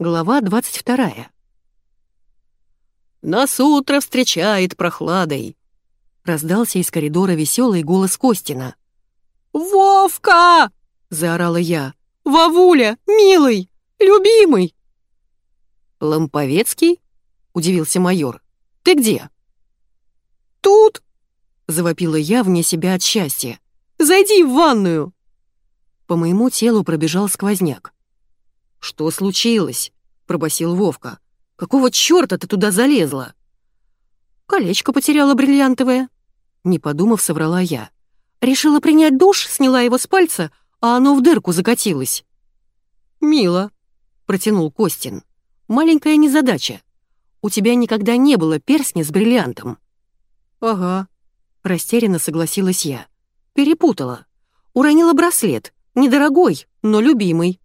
Глава 22. «Нас утро встречает прохладой», — раздался из коридора веселый голос Костина. «Вовка!» — заорала я. «Вовуля, милый, любимый!» «Ламповецкий?» — удивился майор. «Ты где?» «Тут!» — завопила я вне себя от счастья. «Зайди в ванную!» По моему телу пробежал сквозняк. «Что случилось?» — пробасил Вовка. «Какого чёрта ты туда залезла?» «Колечко потеряла бриллиантовое», — не подумав, соврала я. «Решила принять душ, сняла его с пальца, а оно в дырку закатилось». «Мило», — протянул Костин. «Маленькая незадача. У тебя никогда не было перстня с бриллиантом». «Ага», — растерянно согласилась я. «Перепутала. Уронила браслет. Недорогой, но любимый».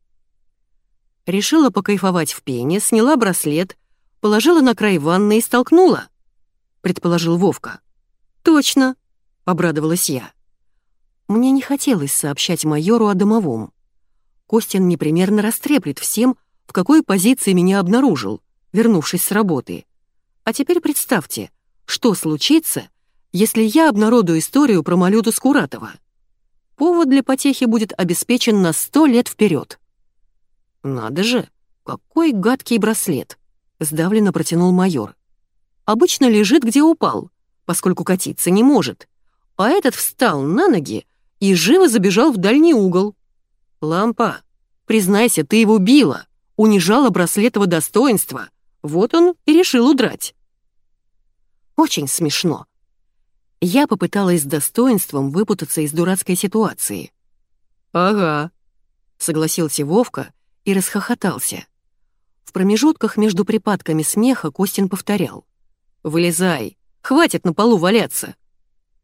Решила покайфовать в пене, сняла браслет, положила на край ванны и столкнула, предположил Вовка. Точно, обрадовалась я. Мне не хотелось сообщать майору о домовом. Костин непременно растреплет всем, в какой позиции меня обнаружил, вернувшись с работы. А теперь представьте, что случится, если я обнародую историю про Малюту Скуратова. Повод для потехи будет обеспечен на сто лет вперед. «Надо же, какой гадкий браслет!» — сдавленно протянул майор. «Обычно лежит, где упал, поскольку катиться не может. А этот встал на ноги и живо забежал в дальний угол. Лампа, признайся, ты его била, унижала браслетово достоинство. Вот он и решил удрать». Очень смешно. Я попыталась с достоинством выпутаться из дурацкой ситуации. «Ага», — согласился Вовка, и расхохотался. В промежутках между припадками смеха Костин повторял. «Вылезай! Хватит на полу валяться!»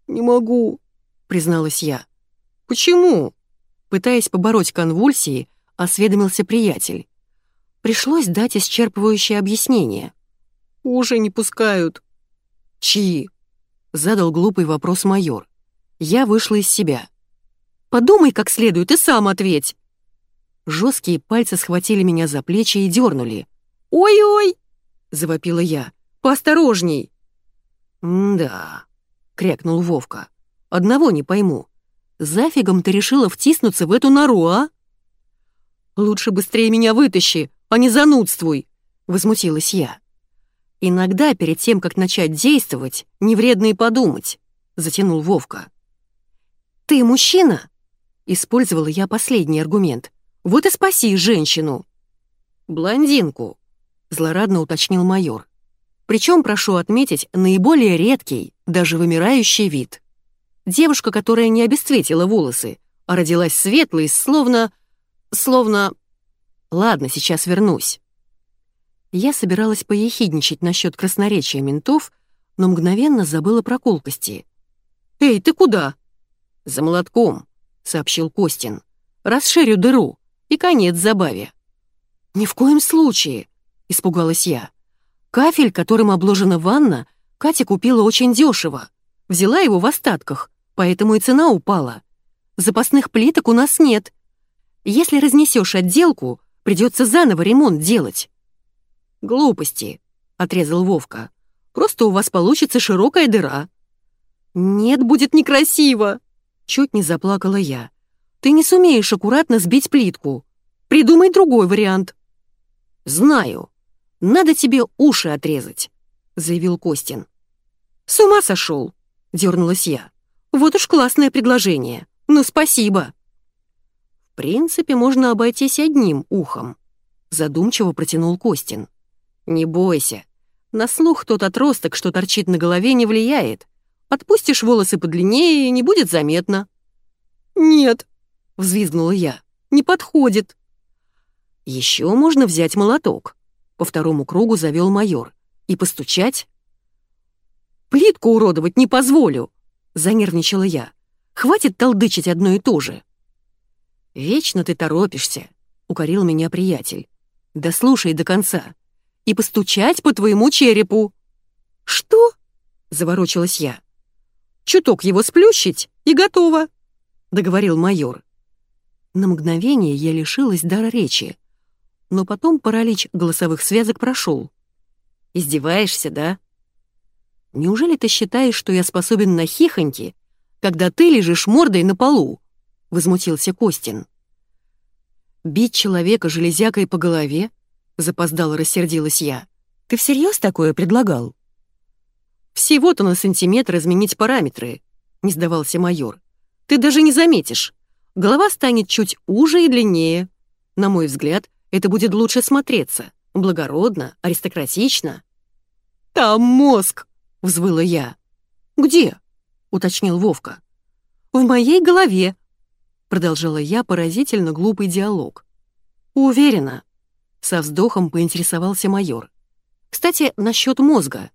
«Не могу», — призналась я. «Почему?» Пытаясь побороть конвульсии, осведомился приятель. Пришлось дать исчерпывающее объяснение. «Уже не пускают». «Чьи?» — задал глупый вопрос майор. Я вышла из себя. «Подумай как следует и сам ответь!» Жесткие пальцы схватили меня за плечи и дернули. «Ой-ой!» — завопила я. «Поосторожней!» «Да», — крякнул Вовка. «Одного не пойму. Зафигом ты решила втиснуться в эту нору, а?» «Лучше быстрее меня вытащи, а не занудствуй!» — возмутилась я. «Иногда, перед тем, как начать действовать, не вредно и подумать», — затянул Вовка. «Ты мужчина?» — использовала я последний аргумент. Вот и спаси женщину!» «Блондинку», — злорадно уточнил майор. Причем, прошу отметить, наиболее редкий, даже вымирающий вид. Девушка, которая не обесцветила волосы, а родилась светлой, словно... словно... Ладно, сейчас вернусь. Я собиралась поехидничать насчет красноречия ментов, но мгновенно забыла про колкости. «Эй, ты куда?» «За молотком», — сообщил Костин. «Расширю дыру и конец забаве. «Ни в коем случае!» — испугалась я. «Кафель, которым обложена ванна, Катя купила очень дешево. Взяла его в остатках, поэтому и цена упала. Запасных плиток у нас нет. Если разнесешь отделку, придется заново ремонт делать». «Глупости», — отрезал Вовка. «Просто у вас получится широкая дыра». «Нет, будет некрасиво!» Чуть не заплакала я. Ты не сумеешь аккуратно сбить плитку. Придумай другой вариант». «Знаю. Надо тебе уши отрезать», — заявил Костин. «С ума сошел», — дернулась я. «Вот уж классное предложение. Ну, спасибо». «В принципе, можно обойтись одним ухом», — задумчиво протянул Костин. «Не бойся. На слух тот отросток, что торчит на голове, не влияет. Отпустишь волосы подлиннее, не будет заметно». «Нет», — взвизгнула я. «Не подходит». Еще можно взять молоток», — по второму кругу завел майор. «И постучать?» «Плитку уродовать не позволю», — занервничала я. «Хватит толдычить одно и то же». «Вечно ты торопишься», — укорил меня приятель. «Да слушай до конца. И постучать по твоему черепу». «Что?» — заворочилась я. «Чуток его сплющить, и готово», — договорил майор. На мгновение я лишилась дара речи. но потом паралич голосовых связок прошел. «Издеваешься, да?» «Неужели ты считаешь, что я способен на хихоньки, когда ты лежишь мордой на полу?» — возмутился Костин. «Бить человека железякой по голове?» — запоздало рассердилась я. «Ты всерьез такое предлагал?» «Всего-то на сантиметр изменить параметры», — не сдавался майор. «Ты даже не заметишь. Голова станет чуть уже и длиннее. На мой взгляд, это будет лучше смотреться. Благородно, аристократично». «Там мозг!» — взвыла я. «Где?» — уточнил Вовка. «В моей голове», — продолжала я поразительно глупый диалог. «Уверена», — со вздохом поинтересовался майор. «Кстати, насчет мозга.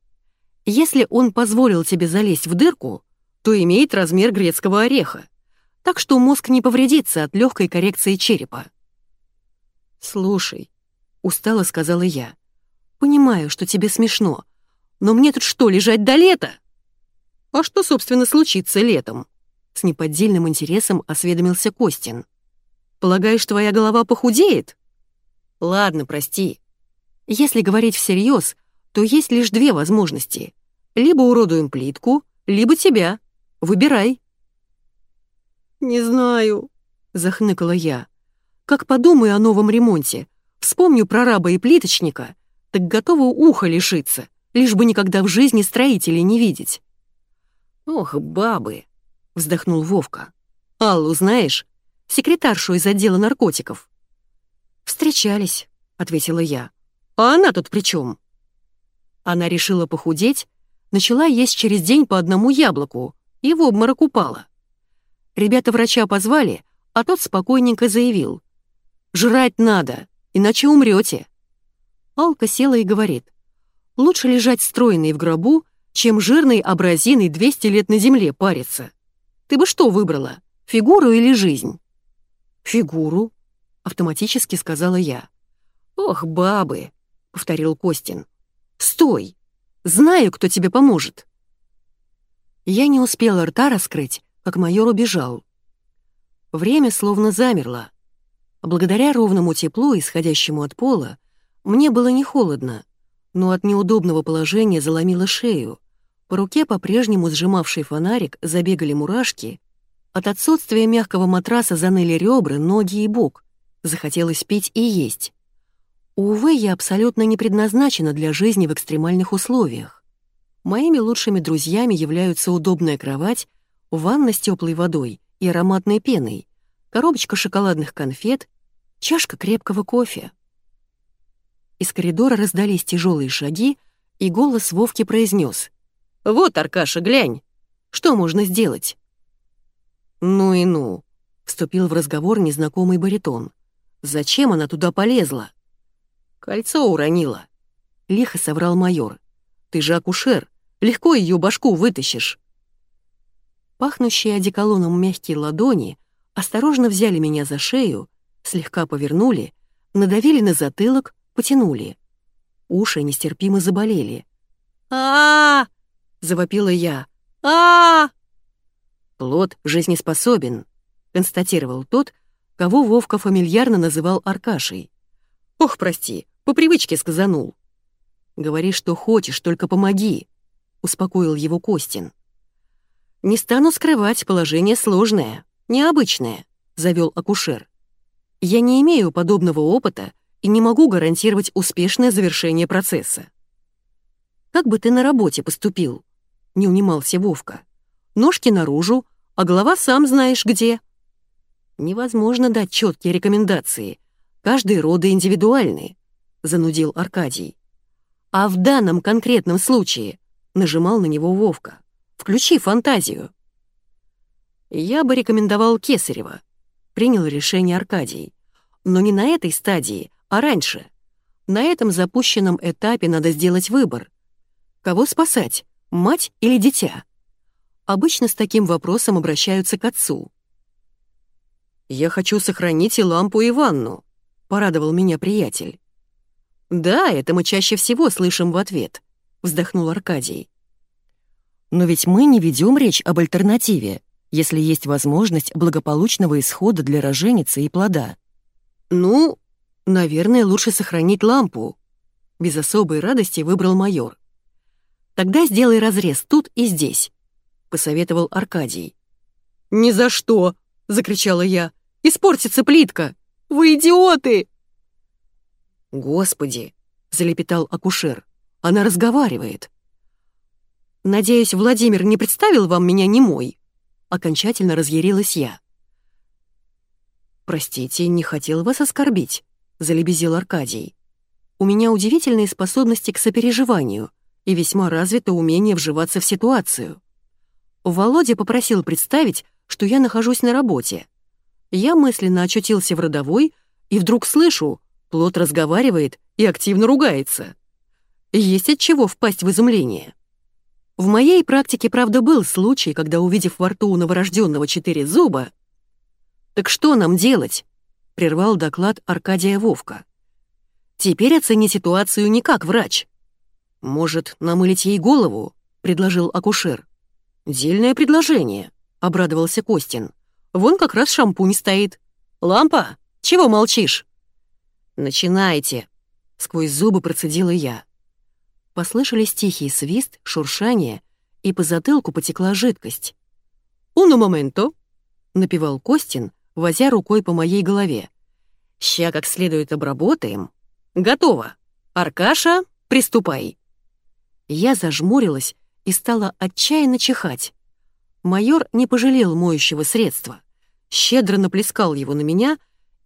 Если он позволил тебе залезть в дырку, то имеет размер грецкого ореха, так что мозг не повредится от легкой коррекции черепа». «Слушай», — устало сказала я, — «понимаю, что тебе смешно, но мне тут что, лежать до лета?» «А что, собственно, случится летом?» С неподдельным интересом осведомился Костин. «Полагаешь, твоя голова похудеет?» «Ладно, прости. Если говорить всерьез, то есть лишь две возможности. Либо уродуем плитку, либо тебя. Выбирай». «Не знаю», — захныкала я. «Как подумаю о новом ремонте, вспомню про раба и плиточника, так готова ухо лишиться, лишь бы никогда в жизни строителей не видеть». «Ох, бабы!» — вздохнул Вовка. «Аллу знаешь? Секретаршу из отдела наркотиков». «Встречались», — ответила я. «А она тут при чем? Она решила похудеть, начала есть через день по одному яблоку и в обморок упала. Ребята врача позвали, а тот спокойненько заявил. «Жрать надо, иначе умрете». Алка села и говорит. «Лучше лежать стройной в гробу, чем жирной абразиной 200 лет на земле париться. Ты бы что выбрала, фигуру или жизнь?» «Фигуру», — автоматически сказала я. «Ох, бабы», — повторил Костин. «Стой! Знаю, кто тебе поможет». Я не успела рта раскрыть, как майор убежал. Время словно замерло. Благодаря ровному теплу, исходящему от пола, мне было не холодно, но от неудобного положения заломило шею. По руке, по-прежнему сжимавший фонарик, забегали мурашки. От отсутствия мягкого матраса заныли ребра, ноги и бок. Захотелось пить и есть. Увы, я абсолютно не предназначена для жизни в экстремальных условиях. Моими лучшими друзьями являются удобная кровать, ванна с теплой водой и ароматной пеной, коробочка шоколадных конфет, чашка крепкого кофе. Из коридора раздались тяжелые шаги, и голос Вовки произнес: «Вот, Аркаша, глянь! Что можно сделать?» «Ну и ну», — вступил в разговор незнакомый баритон. «Зачем она туда полезла?» «Кольцо уронила», — лихо соврал майор. «Ты же акушер, легко ее башку вытащишь». Пахнущие одеколоном мягкие ладони осторожно взяли меня за шею, слегка повернули, надавили на затылок, потянули. Уши нестерпимо заболели. а, завопила я. -а, «Плод жизнеспособен», — констатировал тот, кого Вовка фамильярно называл Аркашей. «Ох, прости, по привычке сказанул». «Говори, что хочешь, только помоги», — успокоил его Костин. «Не стану скрывать, положение сложное, необычное», — завел акушер. «Я не имею подобного опыта и не могу гарантировать успешное завершение процесса». «Как бы ты на работе поступил?» не унимался Вовка. «Ножки наружу, а голова сам знаешь где». «Невозможно дать четкие рекомендации. Каждый роды индивидуальны», — занудил Аркадий. «А в данном конкретном случае», — нажимал на него Вовка, — «включи фантазию». «Я бы рекомендовал Кесарева», — принял решение Аркадий. «Но не на этой стадии, а раньше. На этом запущенном этапе надо сделать выбор. Кого спасать, мать или дитя? Обычно с таким вопросом обращаются к отцу. «Я хочу сохранить и лампу, и ванну», — порадовал меня приятель. «Да, это мы чаще всего слышим в ответ», — вздохнул Аркадий. «Но ведь мы не ведем речь об альтернативе, если есть возможность благополучного исхода для роженицы и плода». «Ну...» Наверное, лучше сохранить лампу. Без особой радости выбрал майор. Тогда сделай разрез тут и здесь, посоветовал Аркадий. «Ни за что!» — закричала я. «Испортится плитка! Вы идиоты!» «Господи!» — залепетал акушер. «Она разговаривает!» «Надеюсь, Владимир не представил вам меня немой?» Окончательно разъярилась я. «Простите, не хотел вас оскорбить», — залебезил Аркадий. «У меня удивительные способности к сопереживанию и весьма развито умение вживаться в ситуацию. Володя попросил представить, что я нахожусь на работе. Я мысленно очутился в родовой и вдруг слышу, плод разговаривает и активно ругается. Есть от чего впасть в изумление. В моей практике, правда, был случай, когда, увидев во рту у новорожденного четыре зуба, «Так что нам делать?» — прервал доклад Аркадия Вовка. «Теперь оцени ситуацию не как врач». «Может, намылить ей голову?» — предложил акушер. «Дельное предложение», — обрадовался Костин. «Вон как раз шампунь стоит. Лампа, чего молчишь?» «Начинайте», — сквозь зубы процедила я. Послышались тихий свист, шуршание, и по затылку потекла жидкость. «Уно моменто», — напевал Костин, возя рукой по моей голове. «Ща как следует обработаем. Готово. Аркаша, приступай». Я зажмурилась и стала отчаянно чихать. Майор не пожалел моющего средства, щедро наплескал его на меня,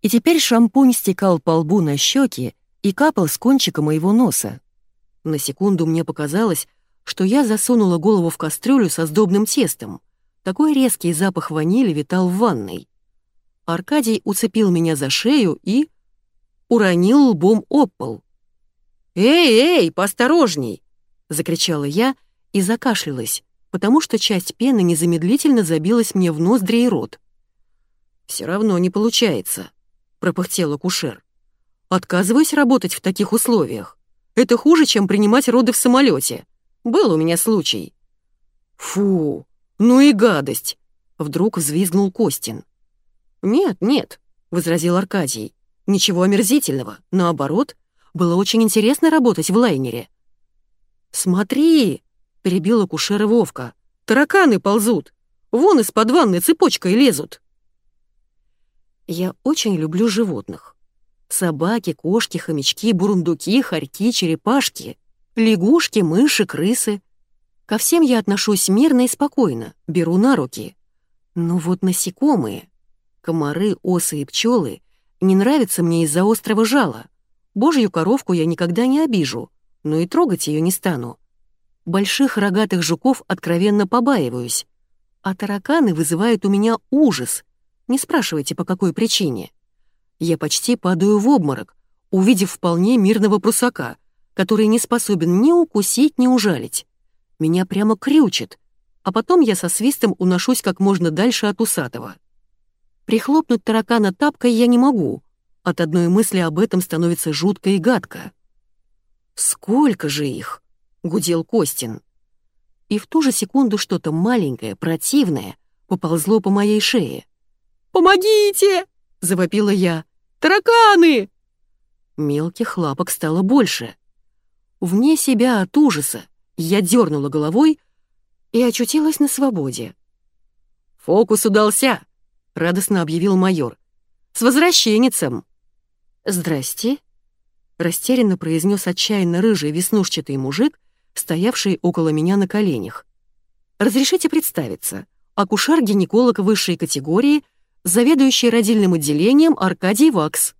и теперь шампунь стекал по лбу на щеки и капал с кончика моего носа. На секунду мне показалось, что я засунула голову в кастрюлю со сдобным тестом. Такой резкий запах ванили витал в ванной. Аркадий уцепил меня за шею и... уронил лбом об пол. «Эй, эй, поосторожней!» — закричала я и закашлялась, потому что часть пены незамедлительно забилась мне в ноздри и рот. «Все равно не получается», — пропыхтел акушер. «Отказываюсь работать в таких условиях. Это хуже, чем принимать роды в самолете. Был у меня случай». «Фу, ну и гадость!» — вдруг взвизгнул Костин. «Нет, нет», — возразил Аркадий. «Ничего омерзительного. Наоборот, было очень интересно работать в лайнере». «Смотри!» — перебила кушера Вовка. «Тараканы ползут! Вон из-под ванны цепочкой лезут!» Я очень люблю животных. Собаки, кошки, хомячки, бурундуки, хорьки, черепашки, лягушки, мыши, крысы. Ко всем я отношусь мирно и спокойно, беру на руки. Но вот насекомые комары, осы и пчелы не нравятся мне из-за острого жала. Божью коровку я никогда не обижу, но и трогать ее не стану. Больших рогатых жуков откровенно побаиваюсь, а тараканы вызывают у меня ужас. Не спрашивайте, по какой причине. Я почти падаю в обморок, увидев вполне мирного прусака, который не способен ни укусить, ни ужалить. Меня прямо крючит, а потом я со свистом уношусь как можно дальше от усатого. Прихлопнуть таракана тапкой я не могу. От одной мысли об этом становится жутко и гадко. «Сколько же их?» — гудел Костин. И в ту же секунду что-то маленькое, противное, поползло по моей шее. «Помогите!» — завопила я. «Тараканы!» Мелких лапок стало больше. Вне себя от ужаса я дернула головой и очутилась на свободе. «Фокус удался!» — радостно объявил майор. «С возвращенницем!» «Здрасте!» — растерянно произнес отчаянно рыжий веснушчатый мужик, стоявший около меня на коленях. «Разрешите представиться. Акушер-гинеколог высшей категории, заведующий родильным отделением Аркадий Вакс».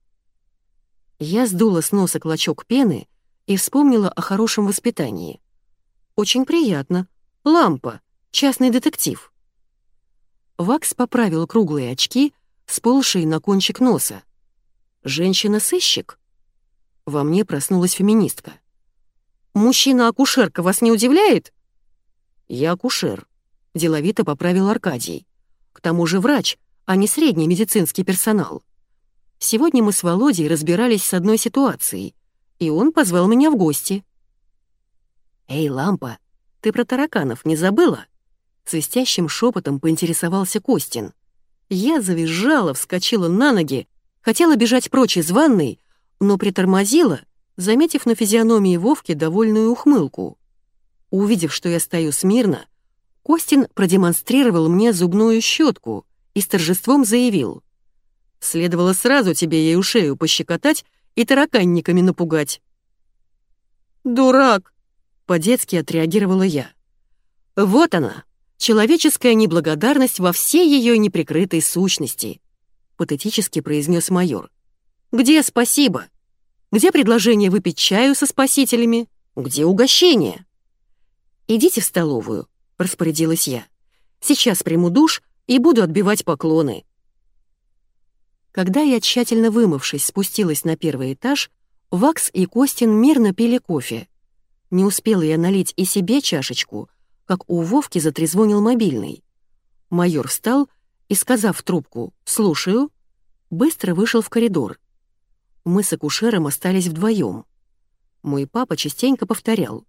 Я сдула с носа клочок пены и вспомнила о хорошем воспитании. «Очень приятно. Лампа. Частный детектив». Вакс поправил круглые очки, сползшие на кончик носа. «Женщина-сыщик?» Во мне проснулась феминистка. «Мужчина-акушерка вас не удивляет?» «Я акушер», — деловито поправил Аркадий. «К тому же врач, а не средний медицинский персонал. Сегодня мы с Володей разбирались с одной ситуацией, и он позвал меня в гости». «Эй, Лампа, ты про тараканов не забыла?» Свистящим шепотом поинтересовался Костин. Я завизжала, вскочила на ноги, хотела бежать прочь из ванной, но притормозила, заметив на физиономии Вовки довольную ухмылку. Увидев, что я стою смирно, Костин продемонстрировал мне зубную щетку и с торжеством заявил. «Следовало сразу тебе ею шею пощекотать и тараканниками напугать». «Дурак!» — по-детски отреагировала я. «Вот она, человеческая неблагодарность во всей ее неприкрытой сущности», — патетически произнес майор. «Где спасибо? Где предложение выпить чаю со спасителями? Где угощение?» «Идите в столовую», — распорядилась я. «Сейчас приму душ и буду отбивать поклоны». Когда я, тщательно вымывшись, спустилась на первый этаж, Вакс и Костин мирно пили кофе. Не успела я налить и себе чашечку, как у Вовки затрезвонил мобильный. Майор встал и, сказав трубку «слушаю», быстро вышел в коридор. Мы с акушером остались вдвоем. Мой папа частенько повторял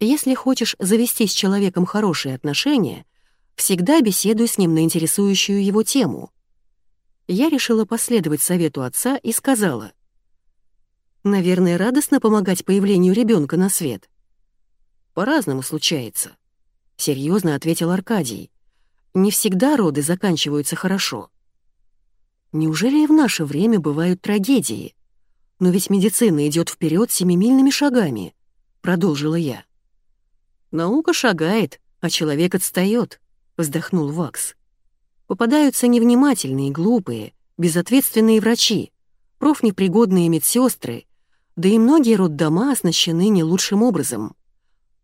если хочешь завести с человеком хорошие отношения, всегда беседуй с ним на интересующую его тему. Я решила последовать совету отца и сказала. Наверное, радостно помогать появлению ребенка на свет. По-разному случается. Серьезно ответил Аркадий. Не всегда роды заканчиваются хорошо. Неужели и в наше время бывают трагедии? Но ведь медицина идет вперед семимильными шагами, продолжила я. «Наука шагает, а человек отстает», — вздохнул Вакс. «Попадаются невнимательные, глупые, безответственные врачи, профнепригодные медсестры, да и многие роддома оснащены не лучшим образом.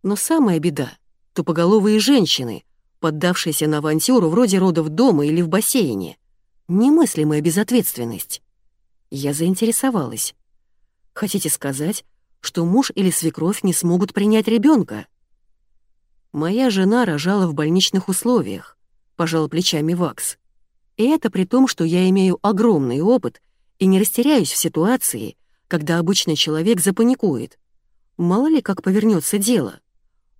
Но самая беда — тупоголовые женщины, поддавшиеся на авантюру вроде родов дома или в бассейне. Немыслимая безответственность. Я заинтересовалась. Хотите сказать, что муж или свекровь не смогут принять ребенка? «Моя жена рожала в больничных условиях», — пожал плечами Вакс. «И это при том, что я имею огромный опыт и не растеряюсь в ситуации, когда обычный человек запаникует. Мало ли как повернется дело.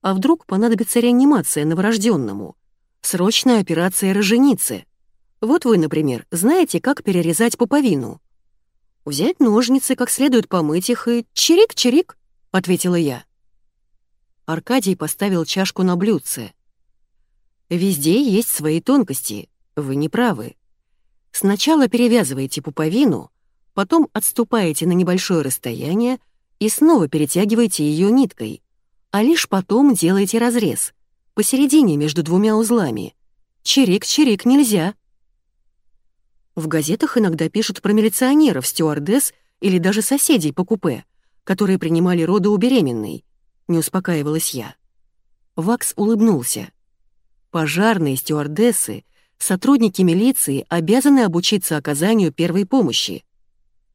А вдруг понадобится реанимация новорожденному? Срочная операция роженицы. Вот вы, например, знаете, как перерезать пуповину. Взять ножницы, как следует помыть их и чирик-чирик, — ответила я. Аркадий поставил чашку на блюдце. «Везде есть свои тонкости, вы не правы. Сначала перевязываете пуповину, потом отступаете на небольшое расстояние и снова перетягиваете ее ниткой, а лишь потом делаете разрез, посередине между двумя узлами. Чирик-чирик нельзя». В газетах иногда пишут про милиционеров, стюардесс или даже соседей по купе, которые принимали роды у беременной — не успокаивалась я. Вакс улыбнулся. Пожарные, стюардессы, сотрудники милиции обязаны обучиться оказанию первой помощи.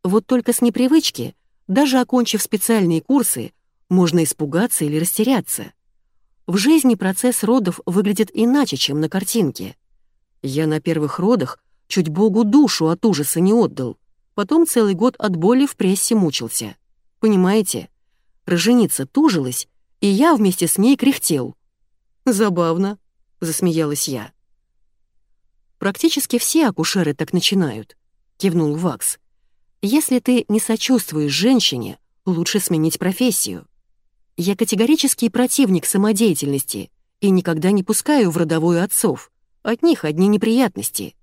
Вот только с непривычки, даже окончив специальные курсы, можно испугаться или растеряться. В жизни процесс родов выглядит иначе, чем на картинке. Я на первых родах чуть Богу душу от ужаса не отдал, потом целый год от боли в прессе мучился. Понимаете? Роженица тужилась, и я вместе с ней кряхтел. «Забавно», — засмеялась я. «Практически все акушеры так начинают», — кивнул Вакс. «Если ты не сочувствуешь женщине, лучше сменить профессию. Я категорический противник самодеятельности и никогда не пускаю в родовую отцов. От них одни неприятности».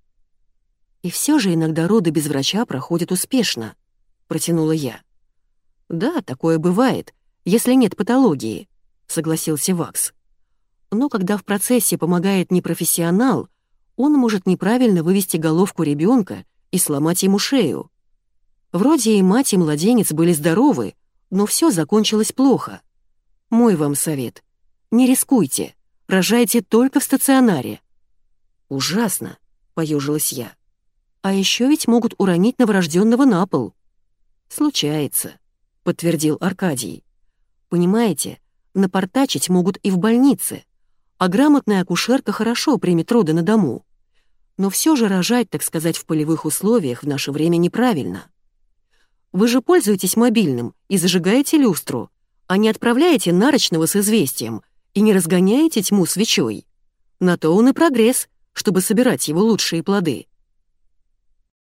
«И все же иногда роды без врача проходят успешно», — протянула я. «Да, такое бывает, если нет патологии», — согласился Вакс. «Но когда в процессе помогает непрофессионал, он может неправильно вывести головку ребенка и сломать ему шею. Вроде и мать, и младенец были здоровы, но все закончилось плохо. Мой вам совет — не рискуйте, рожайте только в стационаре». «Ужасно», — поежилась я. «А еще ведь могут уронить новорожденного на пол». «Случается», — подтвердил Аркадий. «Понимаете, напортачить могут и в больнице, а грамотная акушерка хорошо примет роды на дому. Но все же рожать, так сказать, в полевых условиях в наше время неправильно. Вы же пользуетесь мобильным и зажигаете люстру, а не отправляете нарочного с известием и не разгоняете тьму свечой. На то он и прогресс, чтобы собирать его лучшие плоды.